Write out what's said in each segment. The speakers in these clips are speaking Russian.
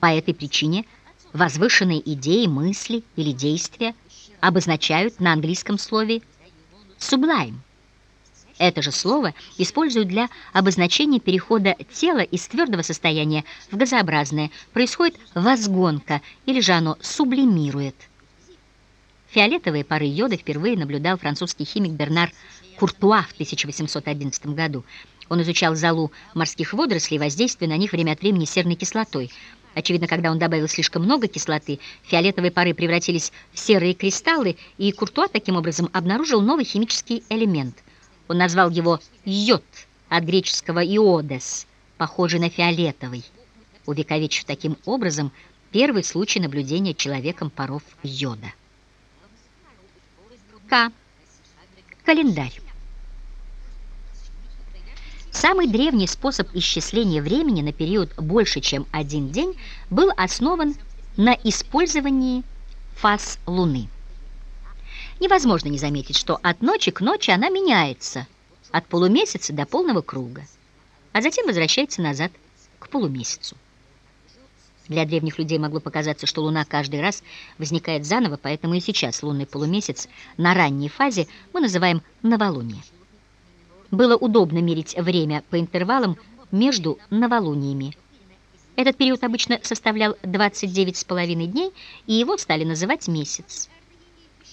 По этой причине возвышенные идеи, мысли или действия обозначают на английском слове sublime. Это же слово используют для обозначения перехода тела из твердого состояния в газообразное. Происходит возгонка, или же оно сублимирует. Фиолетовые пары йода впервые наблюдал французский химик Бернар Куртуа в 1811 году. Он изучал залу морских водорослей, воздействие на них время от времени серной кислотой. Очевидно, когда он добавил слишком много кислоты, фиолетовые пары превратились в серые кристаллы, и Куртуа таким образом обнаружил новый химический элемент. Он назвал его йод от греческого «иодес», похожий на фиолетовый, увековечив таким образом первый случай наблюдения человеком паров йода. К. Календарь. Самый древний способ исчисления времени на период больше, чем один день, был основан на использовании фаз Луны. Невозможно не заметить, что от ночи к ночи она меняется, от полумесяца до полного круга, а затем возвращается назад к полумесяцу. Для древних людей могло показаться, что Луна каждый раз возникает заново, поэтому и сейчас лунный полумесяц на ранней фазе мы называем новолуние. Было удобно мерить время по интервалам между новолуниями. Этот период обычно составлял 29,5 дней, и его стали называть месяц.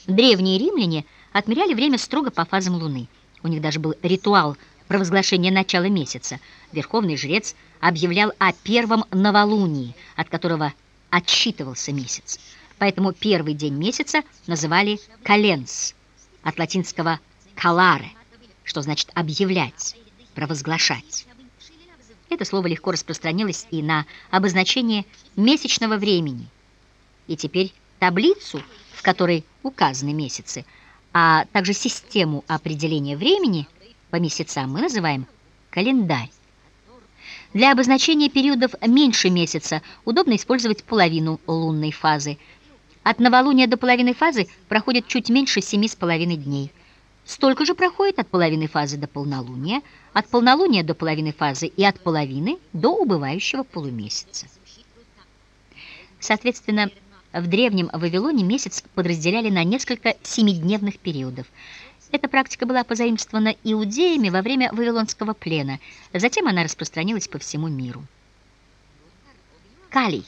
Древние римляне отмеряли время строго по фазам Луны. У них даже был ритуал провозглашения начала месяца. Верховный жрец объявлял о первом новолунии, от которого отсчитывался месяц. Поэтому первый день месяца называли «каленс», от латинского «каларе», что значит «объявлять», «провозглашать». Это слово легко распространилось и на обозначение месячного времени. И теперь таблицу, в которой указаны месяцы, а также систему определения времени по месяцам мы называем календарь. Для обозначения периодов меньше месяца удобно использовать половину лунной фазы. От новолуния до половины фазы проходит чуть меньше семи с половиной дней. Столько же проходит от половины фазы до полнолуния, от полнолуния до половины фазы и от половины до убывающего полумесяца. Соответственно, в древнем Вавилоне месяц подразделяли на несколько семидневных периодов – эта практика была позаимствована иудеями во время Вавилонского плена. Затем она распространилась по всему миру. Калий.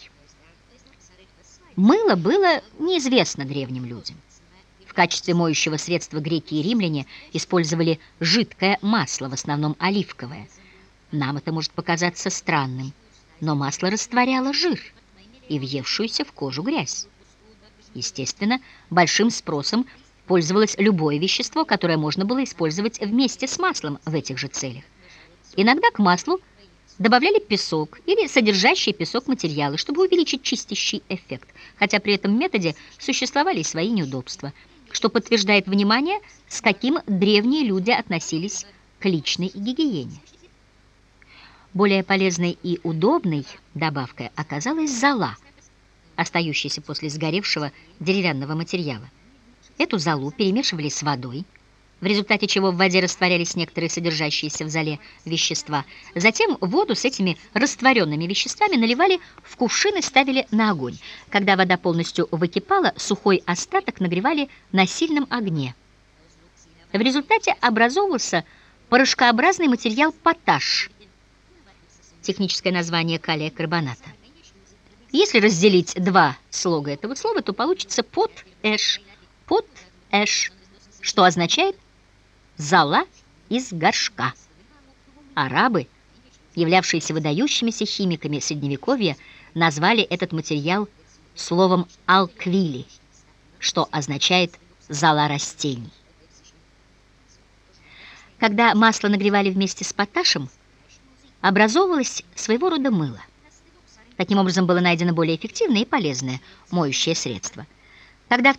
Мыло было неизвестно древним людям. Качестве моющего средства греки и римляне использовали жидкое масло, в основном оливковое. Нам это может показаться странным, но масло растворяло жир и въевшуюся в кожу грязь. Естественно, большим спросом пользовалось любое вещество, которое можно было использовать вместе с маслом в этих же целях. Иногда к маслу добавляли песок или содержащие песок материалы, чтобы увеличить чистящий эффект, хотя при этом методе существовали и свои неудобства, что подтверждает внимание, с каким древние люди относились к личной гигиене. Более полезной и удобной добавкой оказалась зола, остающаяся после сгоревшего деревянного материала. Эту золу перемешивали с водой, в результате чего в воде растворялись некоторые содержащиеся в золе вещества. Затем воду с этими растворенными веществами наливали в кувшин и ставили на огонь. Когда вода полностью выкипала, сухой остаток нагревали на сильном огне. В результате образовывался порошкообразный материал поташ, техническое название калия карбоната. Если разделить два слога этого слова, то получится пот-эш – под эш, что означает «зола из горшка». Арабы, являвшиеся выдающимися химиками Средневековья, назвали этот материал словом «алквили», что означает «зола растений». Когда масло нагревали вместе с поташем, образовывалось своего рода мыло. Таким образом было найдено более эффективное и полезное моющее средство – когда в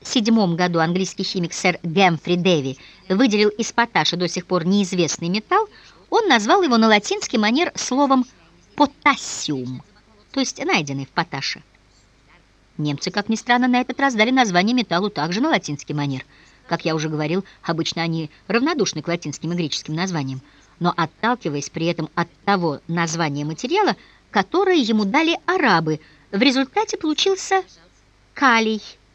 1807 году английский химик сэр Гэмфри Дэви выделил из поташа до сих пор неизвестный металл, он назвал его на латинский манер словом «потассиум», то есть найденный в поташе. Немцы, как ни странно, на этот раз дали название металлу также на латинский манер. Как я уже говорил, обычно они равнодушны к латинским и греческим названиям, но отталкиваясь при этом от того названия материала, которые ему дали арабы. В результате получился калий –